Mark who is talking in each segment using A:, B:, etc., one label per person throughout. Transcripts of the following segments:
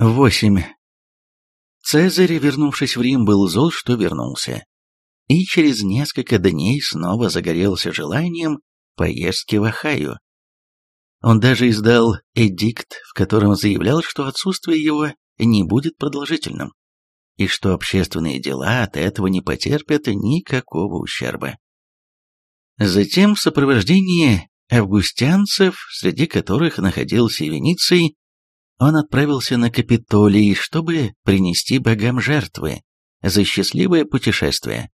A: 8. Цезарь, вернувшись в Рим, был зол, что вернулся. И через несколько дней снова загорелся желанием поездки в Ахайо. Он даже издал эдикт, в котором заявлял, что отсутствие его не будет продолжительным, и что общественные дела от этого не потерпят никакого ущерба. Затем в сопровождении августянцев, среди которых находился и Вениций, он отправился на Капитолий, чтобы принести богам жертвы за счастливое путешествие.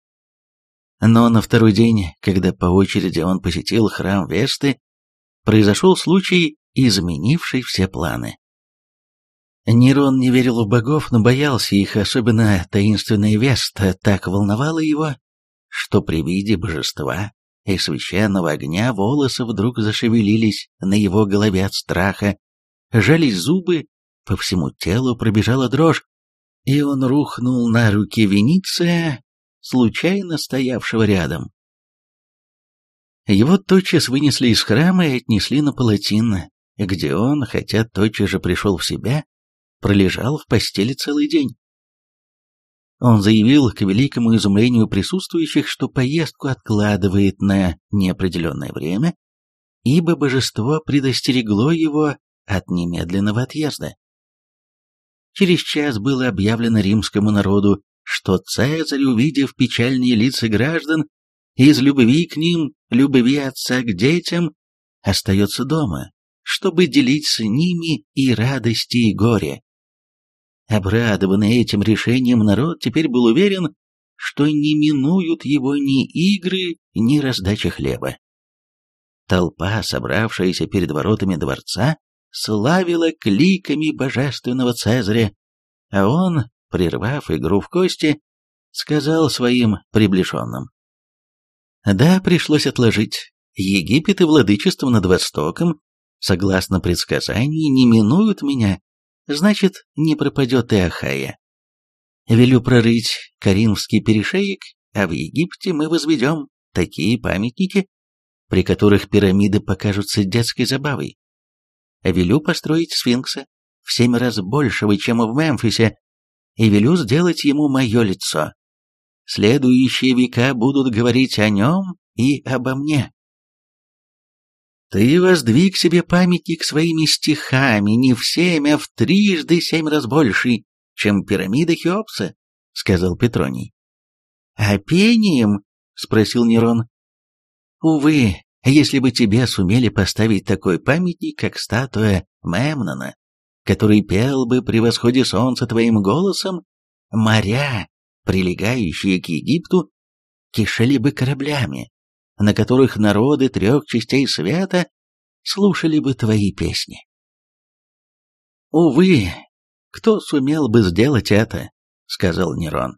A: Но на второй день, когда по очереди он посетил храм Весты, произошел случай, изменивший все планы. Нерон не верил в богов, но боялся их, особенно таинственная Веста так волновала его, что при виде божества и священного огня волосы вдруг зашевелились на его голове от страха, жались зубы, по всему телу пробежала дрожь, и он рухнул на руки Вениция, случайно стоявшего рядом. Его тотчас вынесли из храма и отнесли на палатин, где он, хотя тотчас же пришел в себя, пролежал в постели целый день. Он заявил к великому изумлению присутствующих, что поездку откладывает на неопределенное время, ибо божество предостерегло его от немедленного отъезда. Через час было объявлено римскому народу, что Цезарь, увидев печальные лица граждан, из любви к ним, любви отца к детям, остается дома, чтобы делить с ними и радости, и горе. Обрадованный этим решением народ теперь был уверен, что не минуют его ни игры, ни раздача хлеба. Толпа, собравшаяся перед воротами дворца, славила кликами божественного Цезаря, а он, прервав игру в кости, сказал своим приближенным. Да, пришлось отложить. Египет и владычество над Востоком, согласно предсказанию, не минуют меня, значит, не пропадет и Ахая. Велю прорыть Каринский перешеек, а в Египте мы возведем такие памятники, при которых пирамиды покажутся детской забавой велю построить сфинкса в семь раз большего, чем в Мемфисе, и велю сделать ему мое лицо. Следующие века будут говорить о нем и обо мне. Ты воздвиг себе памятник своими стихами, не в семь, а в трижды семь раз больше, чем пирамида Хеопса, — сказал Петроний. — А пением? — спросил Нерон. — Увы, если бы тебе сумели поставить такой памятник, как статуя Мемнона, который пел бы при восходе солнца твоим голосом, моря, прилегающие к Египту, кишели бы кораблями, на которых народы трех частей света слушали бы твои песни. «Увы, кто сумел бы сделать это?» — сказал Нерон.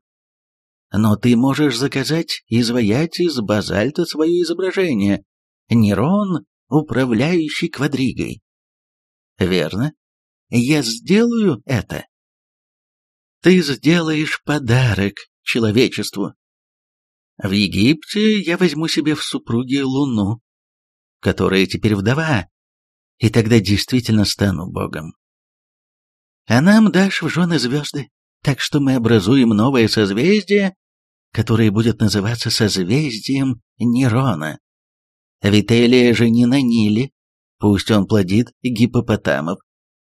A: «Но ты можешь заказать изваять из базальта свое изображение, Нерон, управляющий квадригой. Верно. Я сделаю это. Ты сделаешь подарок человечеству. В Египте я возьму себе в супруги Луну, которая теперь вдова, и тогда действительно стану богом. А нам дашь в жены звезды, так что мы образуем новое созвездие, которое будет называться созвездием Нерона. Вителия же не на Ниле, пусть он плодит гипопотамов.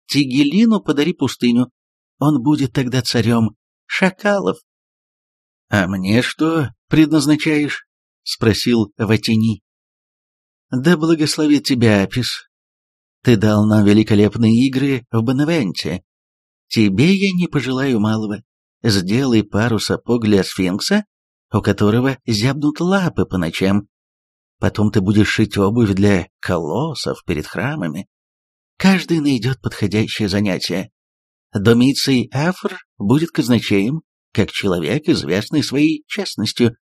A: Тигелину подари пустыню, он будет тогда царем шакалов. — А мне что предназначаешь? — спросил Ватини. — Да благословит тебя Апис. Ты дал нам великолепные игры в Бонавенте. Тебе я не пожелаю малого. Сделай пару сапог для сфинкса, у которого зябнут лапы по ночам, Потом ты будешь шить обувь для колоссов перед храмами. Каждый найдет подходящее занятие. Домиций Афр будет казначеем, как человек, известный своей честностью.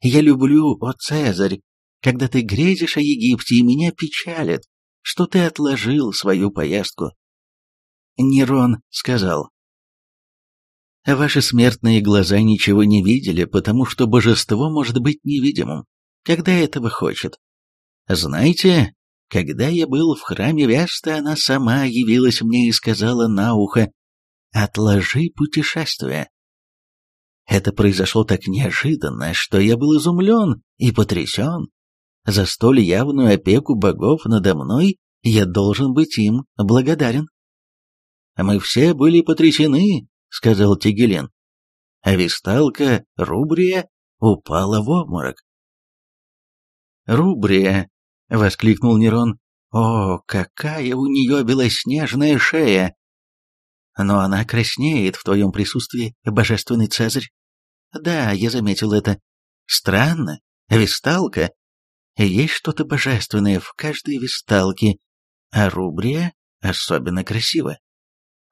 A: Я люблю, о Цезарь, когда ты грезишь о Египте, и меня печалит, что ты отложил свою поездку. Нерон сказал, «Ваши смертные глаза ничего не видели, потому что божество может быть невидимым когда этого хочет. Знаете, когда я был в храме Веста, она сама явилась мне и сказала на ухо, отложи путешествие. Это произошло так неожиданно, что я был изумлен и потрясен. За столь явную опеку богов надо мной я должен быть им благодарен. «Мы все были потрясены», — сказал Тигелин. А висталка Рубрия упала в обморок. «Рубрия!» — воскликнул Нерон. «О, какая у нее белоснежная шея!» «Но она краснеет в твоем присутствии, божественный Цезарь». «Да, я заметил это. Странно. Висталка. Есть что-то божественное в каждой висталке, а Рубрия особенно красива».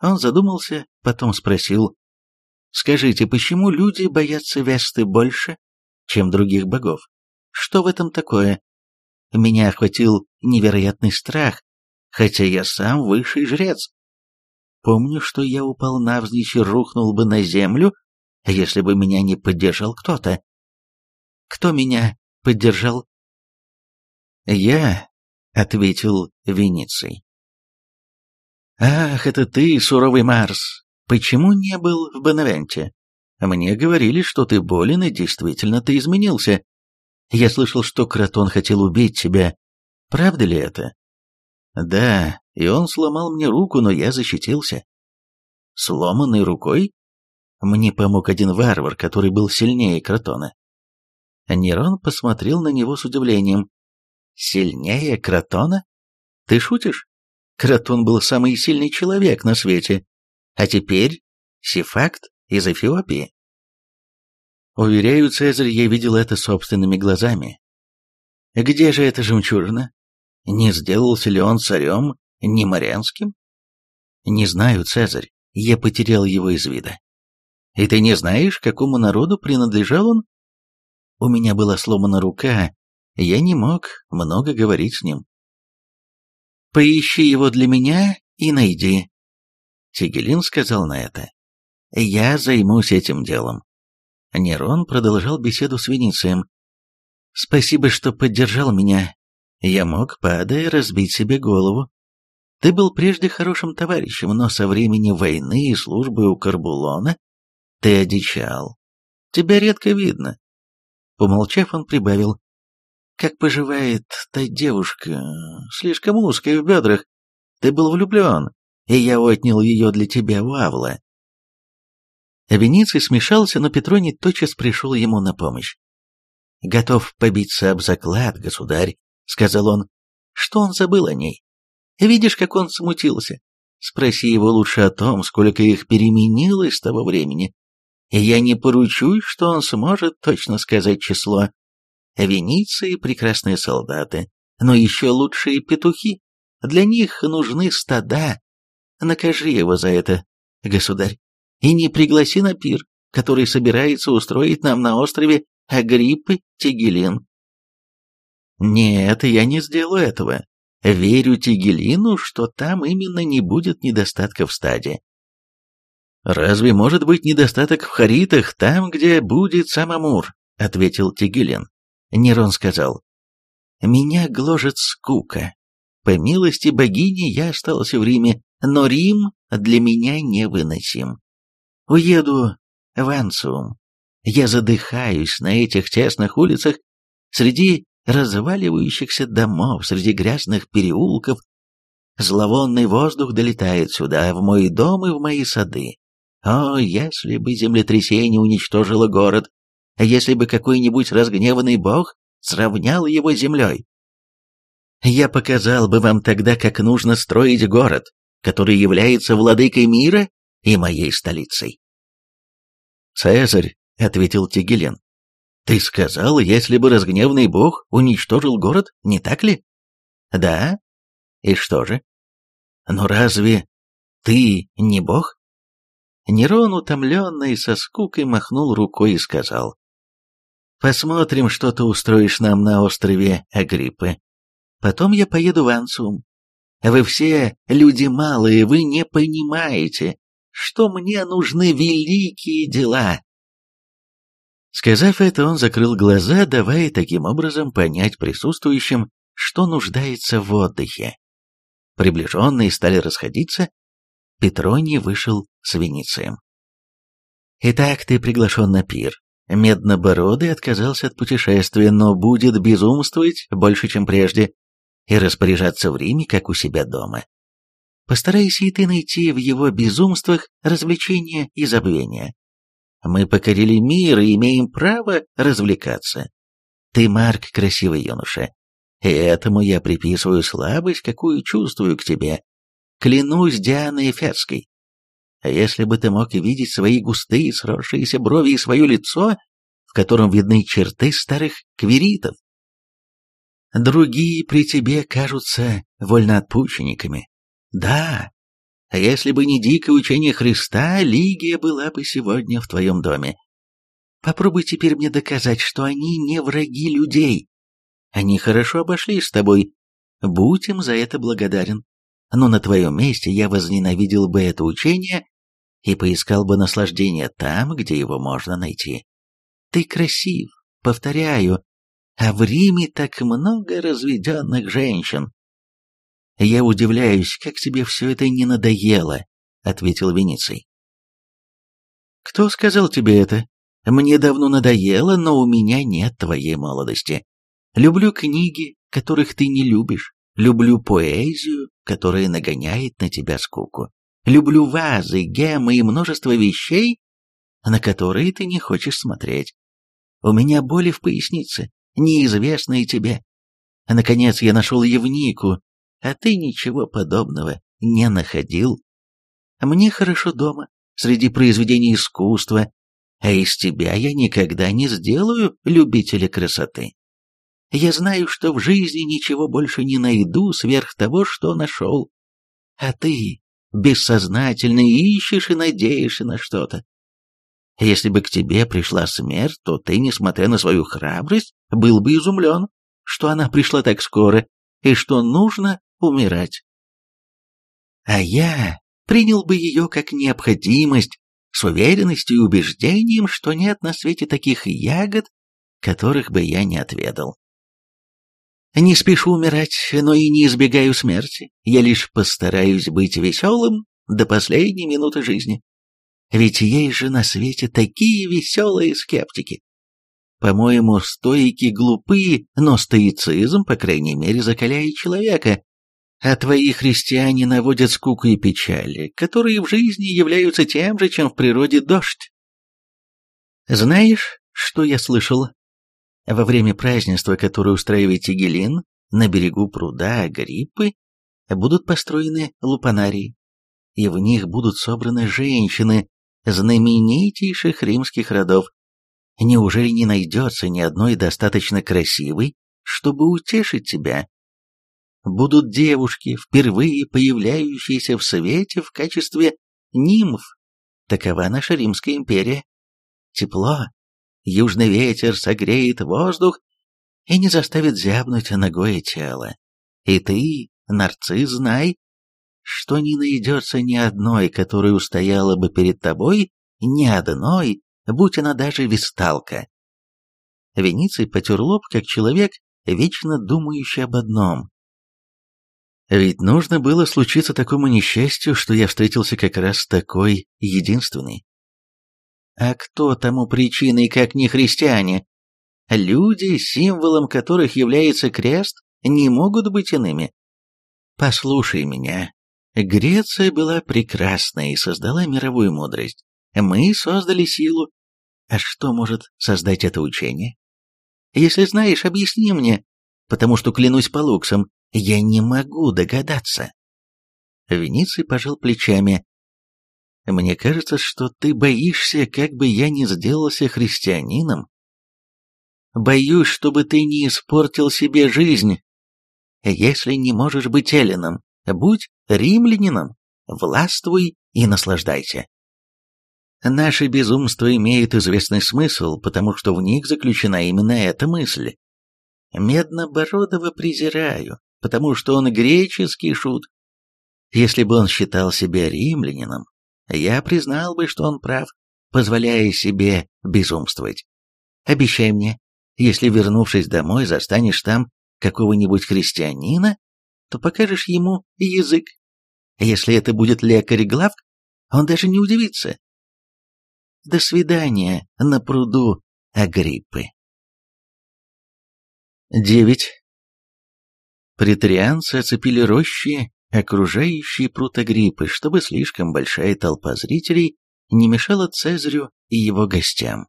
A: Он задумался, потом спросил, «Скажите, почему люди боятся Весты больше, чем других богов? Что в этом такое?» Меня охватил невероятный страх, хотя я сам высший жрец. Помню, что я упал навзничь и рухнул бы на землю, если бы меня не поддержал кто-то. Кто меня поддержал? «Я», — ответил Вениций. «Ах, это ты, суровый Марс! Почему не был в Беневенте? Мне говорили, что ты болен, и действительно ты изменился. Я слышал, что Кратон хотел убить тебя. Правда ли это?» «Да, и он сломал мне руку, но я защитился». «Сломанной рукой?» Мне помог один варвар, который был сильнее Кратона. Нерон посмотрел на него с удивлением. «Сильнее Кратона? Ты шутишь? Кратон был самый сильный человек на свете. А теперь Сифакт из Эфиопии. Уверяю, Цезарь, я видел это собственными глазами. Где же эта жемчужина? Не сделался ли он царем Немарянским? Не знаю, Цезарь, я потерял его из вида. И ты не знаешь, какому народу принадлежал он? У меня была сломана рука, я не мог много говорить с ним. Поищи его для меня и найди. Тигелин сказал на это. Я займусь этим делом. Нерон продолжал беседу с Веницием. Спасибо, что поддержал меня. Я мог, падая, разбить себе голову. Ты был прежде хорошим товарищем, но со времени войны и службы у Карбулона ты одичал. Тебя редко видно. Помолчав, он прибавил. Как поживает та девушка, слишком узкая в бедрах? Ты был влюблен, и я отнял ее для тебя у Авла. Вениций смешался, но Петроний тотчас пришел ему на помощь. «Готов побиться об заклад, государь», — сказал он. «Что он забыл о ней? Видишь, как он смутился? Спроси его лучше о том, сколько их переменилось с того времени. Я не поручусь, что он сможет точно сказать число. Венеции — прекрасные солдаты, но еще лучшие петухи. Для них нужны стада. Накажи его за это, государь, и не пригласи на пир, который собирается устроить нам на острове Агриппы Тигелин. Нет, я не сделаю этого. Верю Тигелину, что там именно не будет недостатка в стаде. Разве может быть недостаток в Харитах, там, где будет сам Амур? ответил Тигелин. Нерон сказал, «Меня гложет скука. По милости богини я остался в Риме, но Рим для меня невыносим. Уеду в Ансиум. Я задыхаюсь на этих тесных улицах, среди разваливающихся домов, среди грязных переулков. Зловонный воздух долетает сюда, в мой дом и в мои сады. О, если бы землетрясение уничтожило город, если бы какой-нибудь разгневанный бог сравнял его землей. Я показал бы вам тогда, как нужно строить город, который является владыкой мира и моей столицей. «Цезарь», — ответил Тигелен, — «ты сказал, если бы разгневанный бог уничтожил город, не так ли?» «Да. И что же?» «Но разве ты не бог?» Нерон, утомленный со скукой, махнул рукой и сказал, Посмотрим, что ты устроишь нам на острове Агриппы. Потом я поеду в Ансум. Вы все люди малые, вы не понимаете, что мне нужны великие дела. Сказав это, он закрыл глаза, давая таким образом понять присутствующим, что нуждается в отдыхе. Приближенные стали расходиться. Петроний вышел с Веницием. Итак, ты приглашен на пир. Меднобородый отказался от путешествия, но будет безумствовать больше, чем прежде, и распоряжаться в Риме, как у себя дома. Постарайся и ты найти в его безумствах развлечения и забвения. Мы покорили мир и имеем право развлекаться. Ты, Марк, красивый юноша, и этому я приписываю слабость, какую чувствую к тебе. Клянусь Дианой Эфесской. А если бы ты мог видеть свои густые сросшиеся брови и свое лицо, в котором видны черты старых квиритов? Другие при тебе кажутся вольноотпущенниками. Да, а если бы не дикое учение Христа, Лигия была бы сегодня в твоем доме. Попробуй теперь мне доказать, что они не враги людей. Они хорошо обошлись с тобой. Будь им за это благодарен но на твоем месте я возненавидел бы это учение и поискал бы наслаждение там, где его можно найти. Ты красив, повторяю, а в Риме так много разведенных женщин. Я удивляюсь, как тебе все это не надоело, ответил Вениций. Кто сказал тебе это? Мне давно надоело, но у меня нет твоей молодости. Люблю книги, которых ты не любишь. Люблю поэзию, которая нагоняет на тебя скуку. Люблю вазы, гемы и множество вещей, на которые ты не хочешь смотреть. У меня боли в пояснице, неизвестные тебе. Наконец я нашел Евнику, а ты ничего подобного не находил. Мне хорошо дома, среди произведений искусства, а из тебя я никогда не сделаю любителя красоты. Я знаю, что в жизни ничего больше не найду сверх того, что нашел. А ты бессознательно ищешь и надеешься на что-то. Если бы к тебе пришла смерть, то ты, несмотря на свою храбрость, был бы изумлен, что она пришла так скоро и что нужно умирать. А я принял бы ее как необходимость, с уверенностью и убеждением, что нет на свете таких ягод, которых бы я не отведал. Не спешу умирать, но и не избегаю смерти. Я лишь постараюсь быть веселым до последней минуты жизни. Ведь есть же на свете такие веселые скептики. По-моему, стоики глупы, но стоицизм, по крайней мере, закаляет человека. А твои христиане наводят скуку и печали, которые в жизни являются тем же, чем в природе дождь. Знаешь, что я слышал во время празднества, которое устраивает Тигелин, на берегу пруда Гриппы будут построены лупанарии, и в них будут собраны женщины знаменитейших римских родов. Неужели не найдется ни одной достаточно красивой, чтобы утешить тебя? Будут девушки, впервые появляющиеся в свете в качестве нимф. Такова наша Римская империя. Тепло, южный ветер согреет воздух и не заставит зябнуть ногое тело. И ты, нарцисс, знай, что не найдется ни одной, которая устояла бы перед тобой, ни одной, будь она даже висталка. Вениций потер лоб, как человек, вечно думающий об одном. Ведь нужно было случиться такому несчастью, что я встретился как раз такой единственный. А кто тому причиной, как не христиане? Люди, символом которых является крест, не могут быть иными. Послушай меня. Греция была прекрасна и создала мировую мудрость. Мы создали силу. А что может создать это учение? Если знаешь, объясни мне, потому что, клянусь по луксам, я не могу догадаться. Вениций пожал плечами. Мне кажется, что ты боишься, как бы я не сделался христианином. Боюсь, чтобы ты не испортил себе жизнь. Если не можешь быть эллином, будь римлянином, властвуй и наслаждайся. Наше безумство имеет известный смысл, потому что в них заключена именно эта мысль. Меднобородого презираю, потому что он греческий шут. Если бы он считал себя римлянином, я признал бы, что он прав, позволяя себе безумствовать. Обещай мне, если, вернувшись домой, застанешь там какого-нибудь христианина, то покажешь ему язык. Если это будет лекарь Главк, он даже не удивится. До свидания на пруду Агриппы. 9. Претарианцы оцепили рощи, окружающие пруд Агриппы, чтобы слишком большая толпа зрителей не мешала Цезарю и его гостям.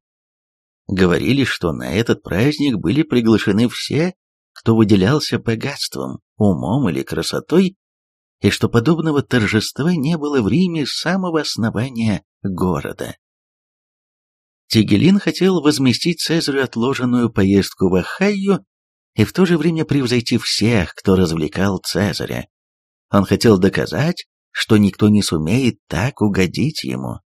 A: Говорили, что на этот праздник были приглашены все, кто выделялся богатством, умом или красотой, и что подобного торжества не было в Риме с самого основания города. Тигелин хотел возместить Цезарю отложенную поездку в Ахайю и в то же время превзойти всех, кто развлекал Цезаря. Он хотел доказать, что никто не сумеет так угодить ему.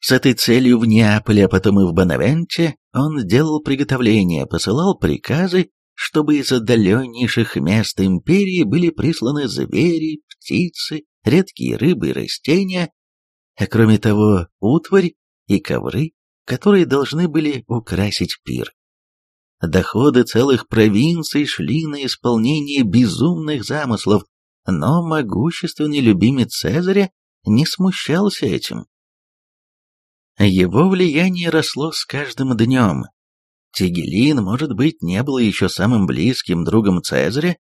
A: С этой целью в Неаполе, а потом и в Бонавенте он делал приготовления, посылал приказы, чтобы из отдаленнейших мест империи были присланы звери, птицы, редкие рыбы и растения, а кроме того утварь и ковры, которые должны были украсить пир. Доходы целых провинций шли на исполнение безумных замыслов, но могущественный любимец Цезаря не смущался этим. Его влияние росло с каждым днем. Тигелин, может быть, не был еще самым близким другом Цезаря,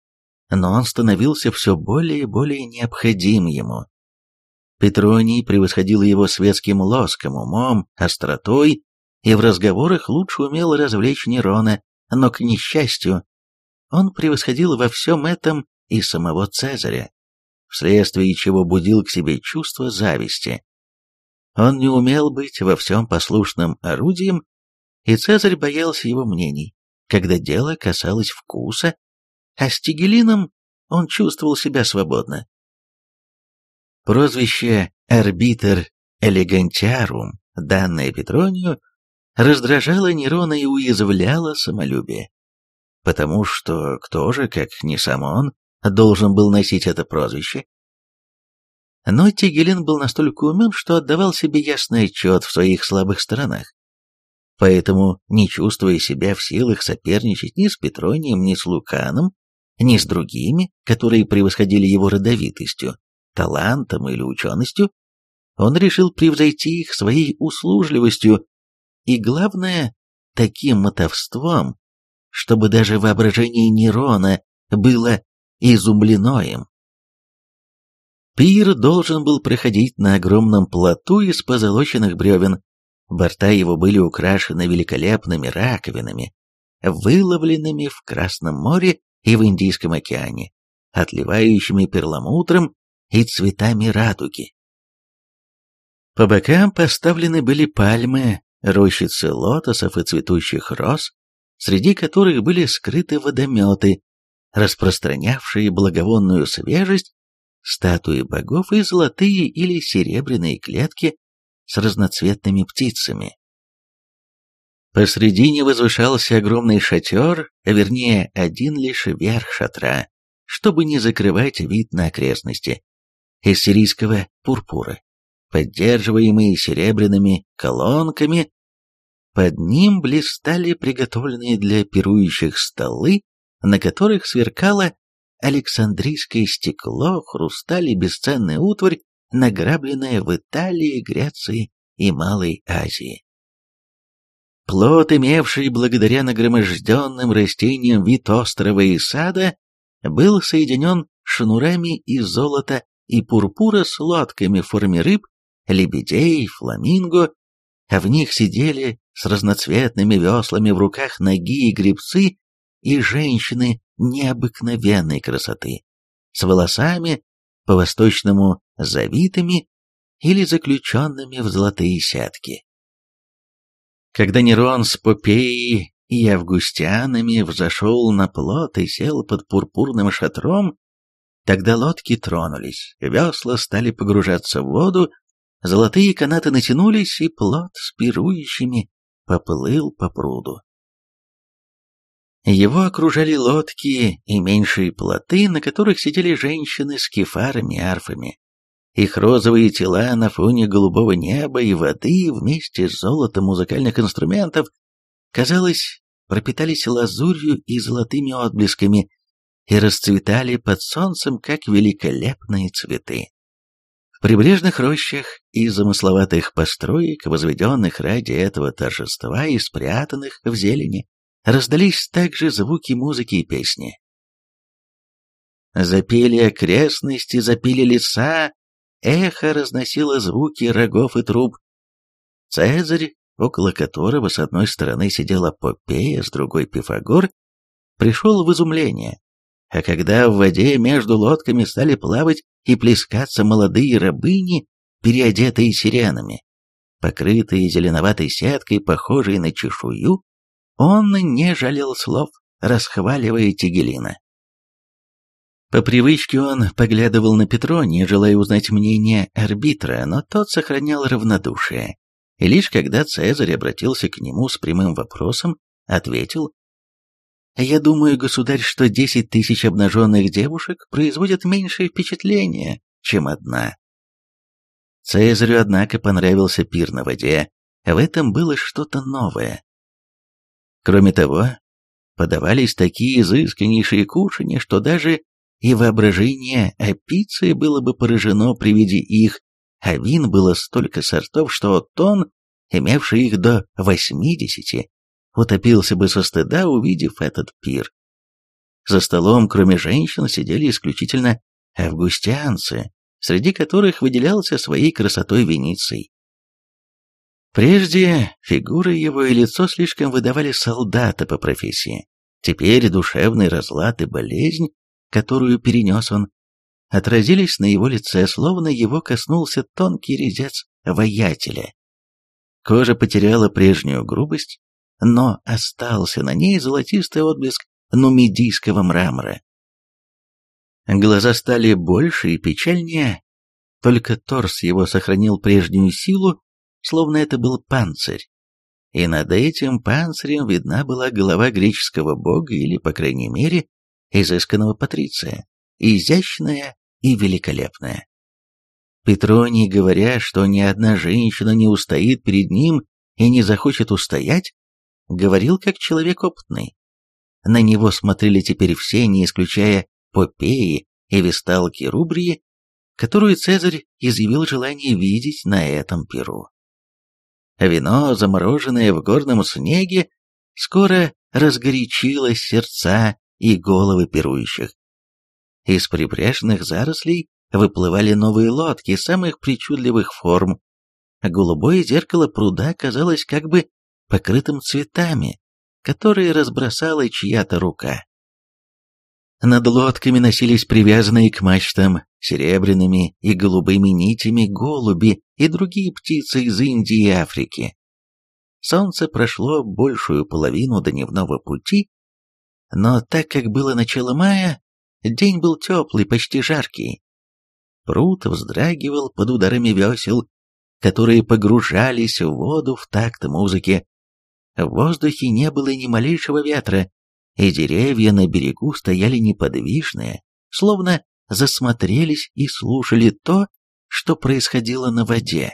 A: но он становился все более и более необходим ему. Петроний превосходил его светским лоском, умом, остротой и в разговорах лучше умел развлечь Нерона, но, к несчастью, он превосходил во всем этом и самого Цезаря, вследствие чего будил к себе чувство зависти. Он не умел быть во всем послушным орудием, и Цезарь боялся его мнений, когда дело касалось вкуса, а с Тигелином он чувствовал себя свободно. Прозвище «арбитр элегантиарум», данное Петронию, раздражало Нерона и уязвляло самолюбие. Потому что кто же, как не сам он, должен был носить это прозвище? Но Тигелин был настолько умен, что отдавал себе ясный отчет в своих слабых сторонах. Поэтому, не чувствуя себя в силах соперничать ни с Петронием, ни с Луканом, ни с другими, которые превосходили его родовитостью, талантом или ученостью, он решил превзойти их своей услужливостью и, главное, таким мотовством, чтобы даже воображение Нерона было изумлено им. Пир должен был проходить на огромном плоту из позолоченных бревен. Борта его были украшены великолепными раковинами, выловленными в Красном море и в Индийском океане, отливающими перламутром и цветами радуги. По бокам поставлены были пальмы, рощицы лотосов и цветущих роз, среди которых были скрыты водометы, распространявшие благовонную свежесть, статуи богов и золотые или серебряные клетки с разноцветными птицами. Посредине возвышался огромный шатер, а вернее один лишь верх шатра, чтобы не закрывать вид на окрестности, из сирийского пурпура поддерживаемые серебряными колонками. Под ним блистали приготовленные для пирующих столы, на которых сверкало александрийское стекло, хрусталь и бесценная утварь, награбленная в Италии, Греции и Малой Азии. Плод, имевший благодаря нагроможденным растениям вид острова и сада, был соединен шнурами из золота и пурпура с лодками в форме рыб лебедей, фламинго, а в них сидели с разноцветными веслами в руках ноги и гребцы и женщины необыкновенной красоты, с волосами по-восточному завитыми или заключенными в золотые сетки. Когда Нерон с Попеей и Августианами взошел на плот и сел под пурпурным шатром, тогда лодки тронулись, весла стали погружаться в воду, Золотые канаты натянулись, и плот с пирующими поплыл по пруду. Его окружали лодки и меньшие плоты, на которых сидели женщины с кефарами и арфами. Их розовые тела на фоне голубого неба и воды вместе с золотом музыкальных инструментов, казалось, пропитались лазурью и золотыми отблесками и расцветали под солнцем, как великолепные цветы. Прибрежных рощах и замысловатых построек, возведенных ради этого торжества и спрятанных в зелени, раздались также звуки музыки и песни. Запели окрестности, запели леса, эхо разносило звуки рогов и труб. Цезарь, около которого с одной стороны сидела Попея, с другой Пифагор, пришел в изумление. А когда в воде между лодками стали плавать и плескаться молодые рабыни, переодетые сиренами, покрытые зеленоватой сеткой, похожей на чешую, он не жалел слов, расхваливая Тигелина. По привычке он поглядывал на Петро, не желая узнать мнение арбитра, но тот сохранял равнодушие. И лишь когда Цезарь обратился к нему с прямым вопросом, ответил, «Я думаю, государь, что десять тысяч обнаженных девушек производят меньшее впечатление, чем одна». Цезарю, однако, понравился пир на воде, в этом было что-то новое. Кроме того, подавались такие изысканнейшие кушанья, что даже и воображение Апиции было бы поражено при виде их, а вин было столько сортов, что Тон, имевший их до восьмидесяти, утопился бы со стыда, увидев этот пир. За столом, кроме женщин, сидели исключительно августианцы, среди которых выделялся своей красотой Вениций. Прежде фигура его и лицо слишком выдавали солдата по профессии. Теперь душевный разлад и болезнь, которую перенес он, отразились на его лице, словно его коснулся тонкий резец воятеля. Кожа потеряла прежнюю грубость, но остался на ней золотистый отблеск нумидийского мрамора. Глаза стали больше и печальнее, только торс его сохранил прежнюю силу словно это был панцирь. И над этим панцирем видна была голова греческого бога или, по крайней мере, изысканного патриция, изящная и великолепная. Петроний, говоря, что ни одна женщина не устоит перед ним и не захочет устоять, говорил как человек опытный. На него смотрели теперь все, не исключая Попеи и Весталки Рубрии, которую Цезарь изъявил желание видеть на этом перу. Вино, замороженное в горном снеге, скоро разгорячило сердца и головы пирующих. Из прибрежных зарослей выплывали новые лодки самых причудливых форм. Голубое зеркало пруда казалось как бы покрытым цветами, которые разбросала чья-то рука. Над лодками носились привязанные к мачтам серебряными и голубыми нитями голуби и другие птицы из Индии и Африки. Солнце прошло большую половину дневного пути, но так как было начало мая, день был теплый, почти жаркий. Пруд вздрагивал под ударами весел, которые погружались в воду в такт музыки. В воздухе не было ни малейшего ветра, и деревья на берегу стояли неподвижные, словно засмотрелись и слушали то, что происходило на воде.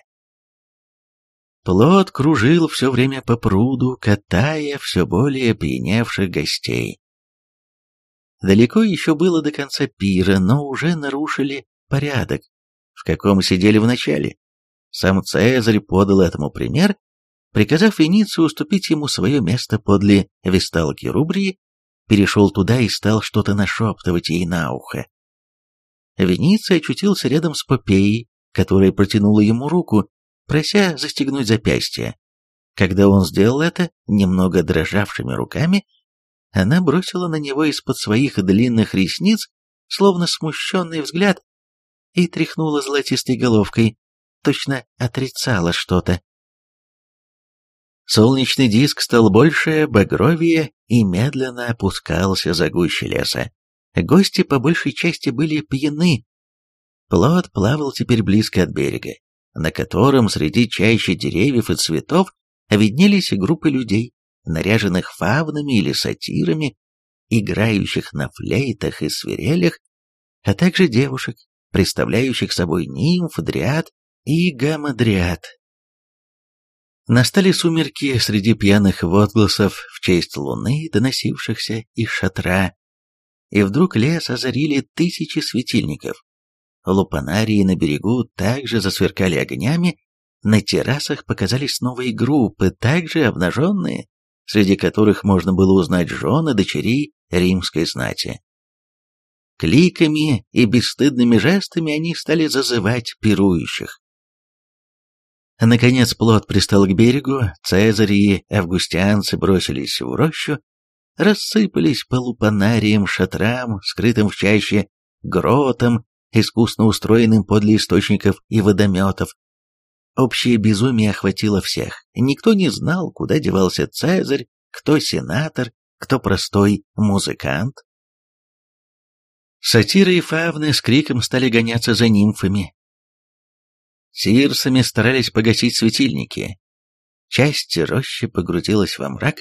A: Плот кружил все время по пруду, катая все более пьяневших гостей. Далеко еще было до конца пира, но уже нарушили порядок, в каком сидели вначале. Сам Цезарь подал этому пример, приказав Веницию уступить ему свое место подле весталки Рубрии перешел туда и стал что-то нашептывать ей на ухо. Вениций очутился рядом с Попеей, которая протянула ему руку, прося застегнуть запястье. Когда он сделал это, немного дрожавшими руками, она бросила на него из-под своих длинных ресниц, словно смущенный взгляд, и тряхнула золотистой головкой, точно отрицала что-то. Солнечный диск стал больше, багровее и медленно опускался за гуще леса. Гости по большей части были пьяны. Плод плавал теперь близко от берега, на котором среди чаще деревьев и цветов виднелись группы людей, наряженных фавнами или сатирами, играющих на флейтах и свирелях, а также девушек, представляющих собой нимф, дриад и гамадриад. Настали сумерки среди пьяных возгласов в честь луны, доносившихся из шатра, и вдруг лес озарили тысячи светильников. лупанарии на берегу также засверкали огнями, на террасах показались новые группы, также обнаженные, среди которых можно было узнать жены дочерей римской знати. Кликами и бесстыдными жестами они стали зазывать пирующих. Наконец плот пристал к берегу, Цезарь и августианцы бросились в рощу, рассыпались по лупанариям, шатрам, скрытым в чаще, гротам, искусно устроенным подле источников и водометов. Общее безумие охватило всех. Никто не знал, куда девался Цезарь, кто сенатор, кто простой музыкант. Сатиры и фавны с криком стали гоняться за нимфами. Сирсами старались погасить светильники. Часть рощи погрузилась во мрак,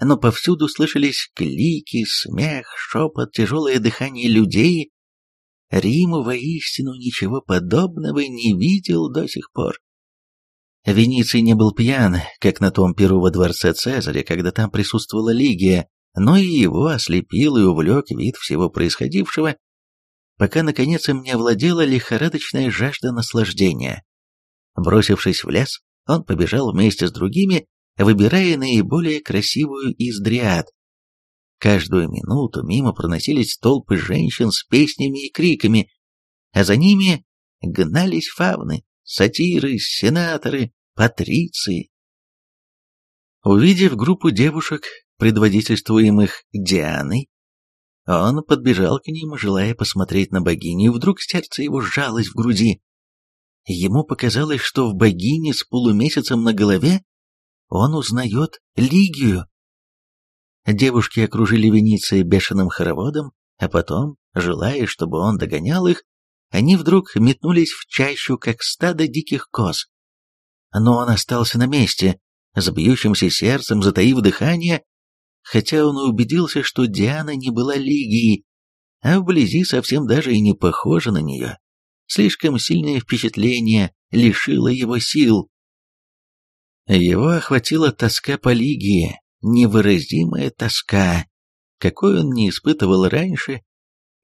A: но повсюду слышались клики, смех, шепот, тяжелое дыхание людей. Риму воистину ничего подобного не видел до сих пор. Вениций не был пьян, как на том перу во дворце Цезаря, когда там присутствовала Лигия, но и его ослепил и увлек вид всего происходившего, пока, наконец, им не овладела лихорадочная жажда наслаждения. Бросившись в лес, он побежал вместе с другими, выбирая наиболее красивую из дриад. Каждую минуту мимо проносились толпы женщин с песнями и криками, а за ними гнались фавны, сатиры, сенаторы, патриции. Увидев группу девушек, предводительствуемых Дианой, он подбежал к ним, желая посмотреть на богиню, и вдруг сердце его сжалось в груди. Ему показалось, что в богине с полумесяцем на голове он узнает Лигию. Девушки окружили Вениция бешеным хороводом, а потом, желая, чтобы он догонял их, они вдруг метнулись в чащу, как стадо диких коз. Но он остался на месте, с бьющимся сердцем, затаив дыхание, хотя он убедился, что Диана не была Лигией, а вблизи совсем даже и не похожа на нее. Слишком сильное впечатление лишило его сил. Его охватила тоска по Лигии, невыразимая тоска, какой он не испытывал раньше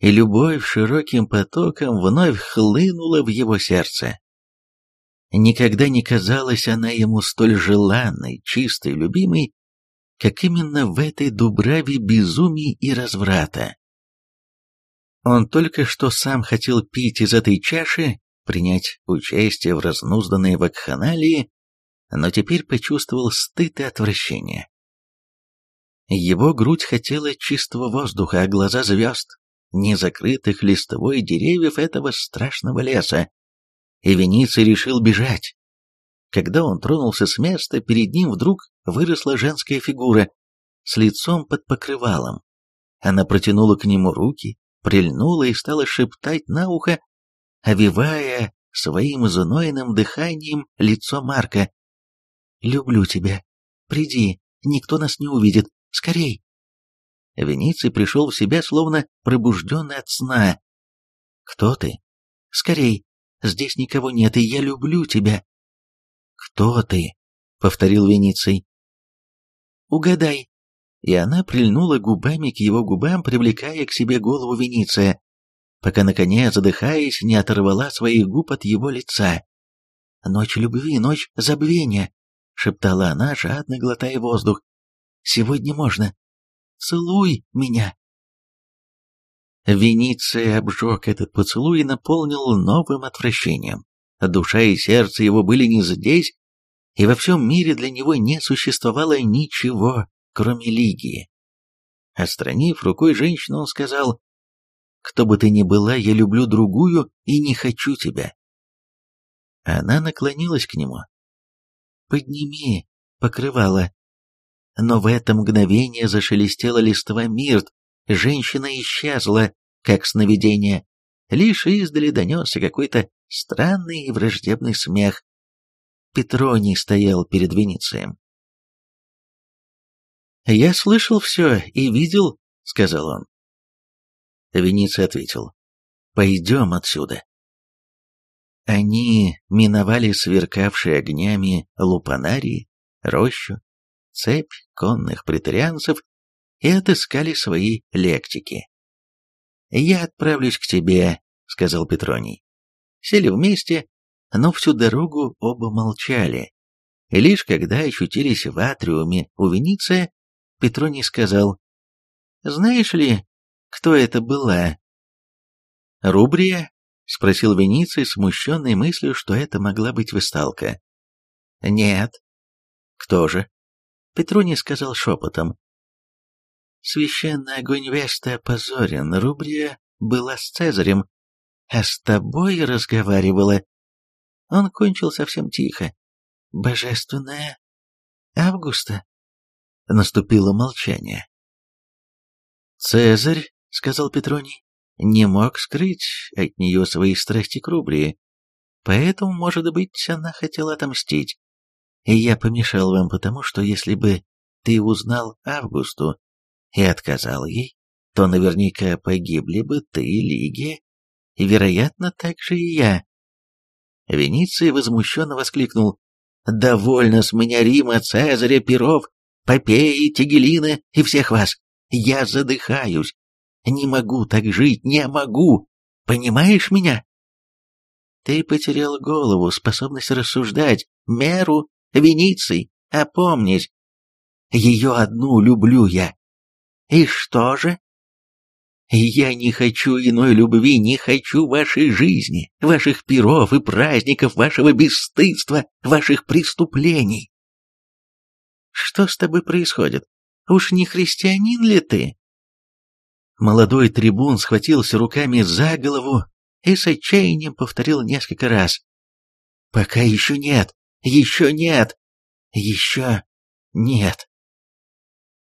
A: и любовь широким потоком вновь хлынула в его сердце. Никогда не казалась она ему столь желанной, чистой, любимой, как именно в этой дубраве безумий и разврата. Он только что сам хотел пить из этой чаши, принять участие в разнузданной вакханалии, но теперь почувствовал стыд и отвращение. Его грудь хотела чистого воздуха, а глаза звезд незакрытых листвой деревьев этого страшного леса, и Вениций решил бежать. Когда он тронулся с места, перед ним вдруг выросла женская фигура с лицом под покрывалом. Она протянула к нему руки, прильнула и стала шептать на ухо, овивая своим знойным дыханием лицо Марка. «Люблю тебя. Приди, никто нас не увидит. Скорей!» Вениций пришел в себя, словно пробужденный от сна. «Кто ты? Скорей! Здесь никого нет, и я люблю тебя!» «Кто ты?» — повторил Вениций. «Угадай!» И она прильнула губами к его губам, привлекая к себе голову Вениция, пока, наконец, задыхаясь, не оторвала своих губ от его лица. «Ночь любви, ночь забвения!» — шептала она, жадно глотая воздух. «Сегодня можно, Целуй меня!» Вениция обжег этот поцелуй и наполнил новым отвращением. Душа и сердце его были не здесь, и во всем мире для него не существовало ничего, кроме Лигии. Отстранив рукой женщину, он сказал, «Кто бы ты ни была, я люблю другую и не хочу тебя». Она наклонилась к нему. «Подними покрывало», но в это мгновение зашелестела листва мирт, женщина исчезла, как сновидение. Лишь издали донесся какой-то странный и враждебный смех. Петроний стоял перед Венецием. «Я слышал все и видел», — сказал он. Вениций ответил, «Пойдем отсюда». Они миновали сверкавшие огнями лупанарии, рощу, цепь конных претарианцев и отыскали свои лектики. «Я отправлюсь к тебе», — сказал Петроний. сели вместе, но всю дорогу оба молчали. И лишь когда очутились в атриуме у Вениция, Петроний сказал, «Знаешь ли, кто это была?» «Рубрия?» — спросил Вениций, смущенный мыслью, что это могла быть высталка. «Нет». «Кто же?» Петроний сказал шепотом. «Священный огонь Веста опозорен, Рубрия была с Цезарем, а с тобой разговаривала». Он кончил совсем тихо. «Божественная Августа». Наступило молчание. «Цезарь», — сказал Петроний, — не мог скрыть от нее свои страсти к Рубрии, поэтому, может быть, она хотела отомстить. И я помешал вам потому, что если бы ты узнал Августу и отказал ей, то наверняка погибли бы ты, Лигия, и, вероятно, также и я. Вениций возмущенно воскликнул. «Довольно с меня Рима, Цезаря, Перов, Попеи, Тигелина и всех вас. Я задыхаюсь. Не могу так жить, не могу. Понимаешь меня?» Ты потерял голову, способность рассуждать, меру, Вениций, опомнись. Ее одну люблю я. И что же? Я не хочу иной любви, не хочу вашей жизни, ваших пиров и праздников, вашего бесстыдства, ваших преступлений. Что с тобой происходит? Уж не христианин ли ты? Молодой трибун схватился руками за голову и с отчаянием повторил несколько раз. «Пока еще нет, еще нет, еще нет».